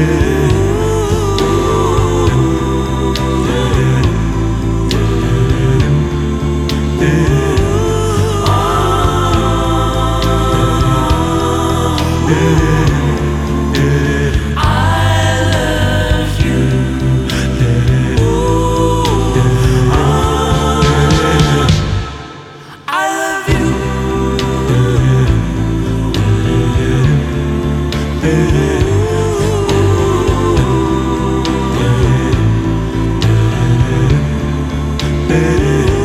Yeah. day.